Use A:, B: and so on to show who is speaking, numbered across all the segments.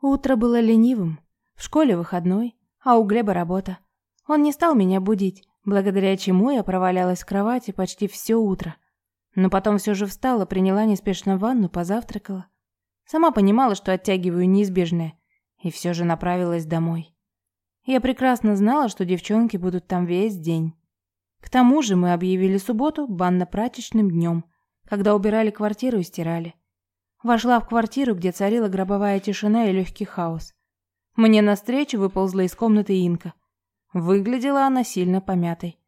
A: Утро было ленивым. В школе выходной, а у Глеба работа. Он не стал меня будить, благодаря чему я провалялась в кровати почти все утро. Но потом все же встала, приняла неспешно ванну, позавтракала. Сама понимала, что оттягиваю неизбежное, и все же направилась домой. Я прекрасно знала, что девчонки будут там весь день. К тому же мы объявили субботу банно-прачечным днем, когда убирали квартиру и стирали. Вошла в квартиру, где царила гробовая тишина и легкий хаос. Мне навстречу выползла из комнаты Инка. Выглядела она сильно помятой.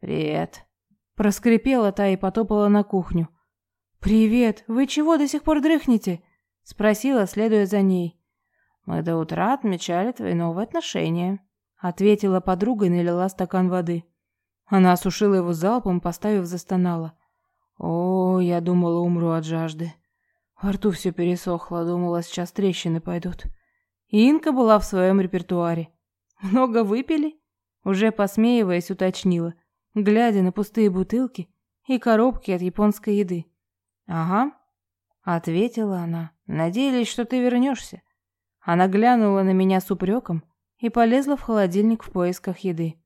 B: «Привет», —
A: проскрипела та и потопала на кухню. «Привет! Вы чего до сих пор дрыхнете?» — спросила, следуя за ней.
B: «Мы до утра отмечали твои новые отношения», —
A: ответила подруга и налила стакан воды. Она осушила его залпом, поставив, застонала. «О, я думала, умру от жажды. Во рту все пересохло, думала, сейчас трещины пойдут». Инка была в своем репертуаре. «Много выпили?» Уже посмеиваясь, уточнила, глядя на пустые бутылки и коробки от японской еды.
B: «Ага», — ответила она. «Надеялись, что ты вернешься». Она глянула на меня с упреком и полезла в холодильник в поисках еды.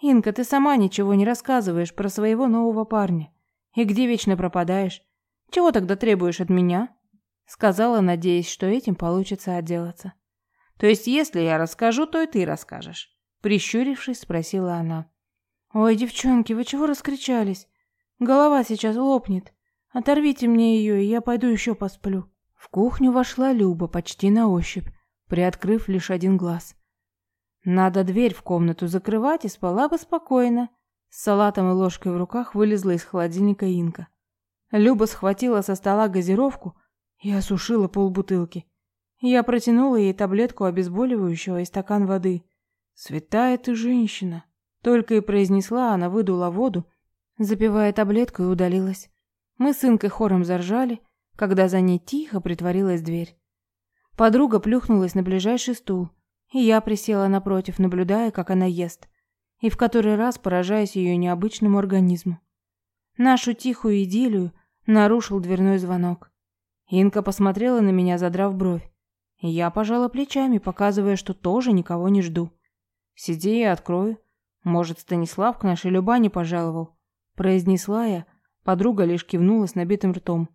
A: «Инка, ты сама ничего не рассказываешь про своего нового парня. И где вечно пропадаешь? Чего тогда требуешь от меня?» Сказала, надеясь, что этим получится отделаться.
B: «То есть, если я расскажу, то и ты расскажешь?» Прищурившись, спросила она.
A: «Ой, девчонки, вы чего раскричались? Голова сейчас лопнет. Оторвите мне ее, и я пойду еще посплю». В кухню вошла Люба почти на ощупь, приоткрыв лишь один глаз. Надо дверь в комнату закрывать и спала бы спокойно. С салатом и ложкой в руках вылезла из холодильника Инка. Люба схватила со стола газировку и осушила полбутылки. Я протянула ей таблетку обезболивающего и стакан воды. «Святая ты женщина!» Только и произнесла она, выдула воду, запивая таблетку и удалилась. Мы с Инкой хором заржали, когда за ней тихо притворилась дверь. Подруга плюхнулась на ближайший стул, и я присела напротив, наблюдая, как она ест, и в который раз поражаясь ее необычному организму. Нашу тихую идиллию нарушил дверной звонок. Инка посмотрела на меня, задрав бровь, и я пожала плечами, показывая, что тоже никого не жду. «Сиди, я открою. Может, Станислав к нашей Любане пожаловал?» произнесла я, подруга лишь кивнула с набитым ртом.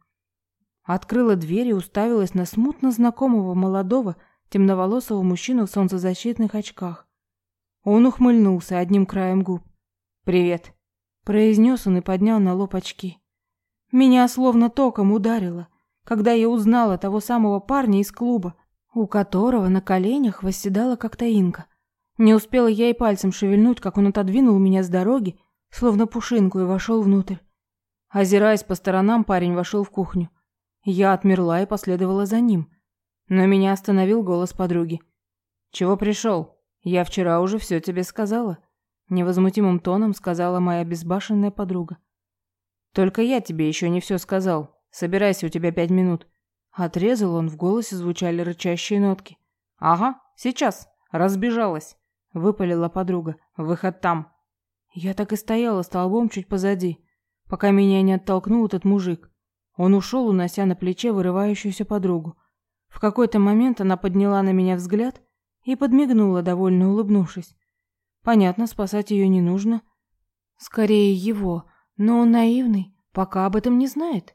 A: Открыла дверь и уставилась на смутно знакомого молодого, темноволосого мужчину в солнцезащитных очках. Он ухмыльнулся одним краем губ. «Привет», — произнес он и поднял на лоб очки. Меня словно током ударило, когда я узнала того самого парня из клуба, у которого на коленях восседала как-то инка. Не успела я и пальцем шевельнуть, как он отодвинул меня с дороги, словно пушинку, и вошел внутрь. Озираясь по сторонам, парень вошел в кухню. Я отмерла и последовала за ним. Но меня остановил голос подруги. «Чего пришел? Я вчера уже все тебе сказала», — невозмутимым тоном сказала моя безбашенная подруга. «Только я тебе еще не все сказал. Собирайся, у тебя пять минут». Отрезал он, в голосе звучали рычащие нотки. «Ага, сейчас. Разбежалась», — выпалила подруга. «Выход там». Я так и стояла столбом чуть позади, пока меня не оттолкнул этот мужик. Он ушел, унося на плече вырывающуюся подругу. В какой-то момент она подняла на меня взгляд и подмигнула, довольно улыбнувшись. Понятно, спасать ее не нужно. Скорее его, но он наивный, пока об этом не знает.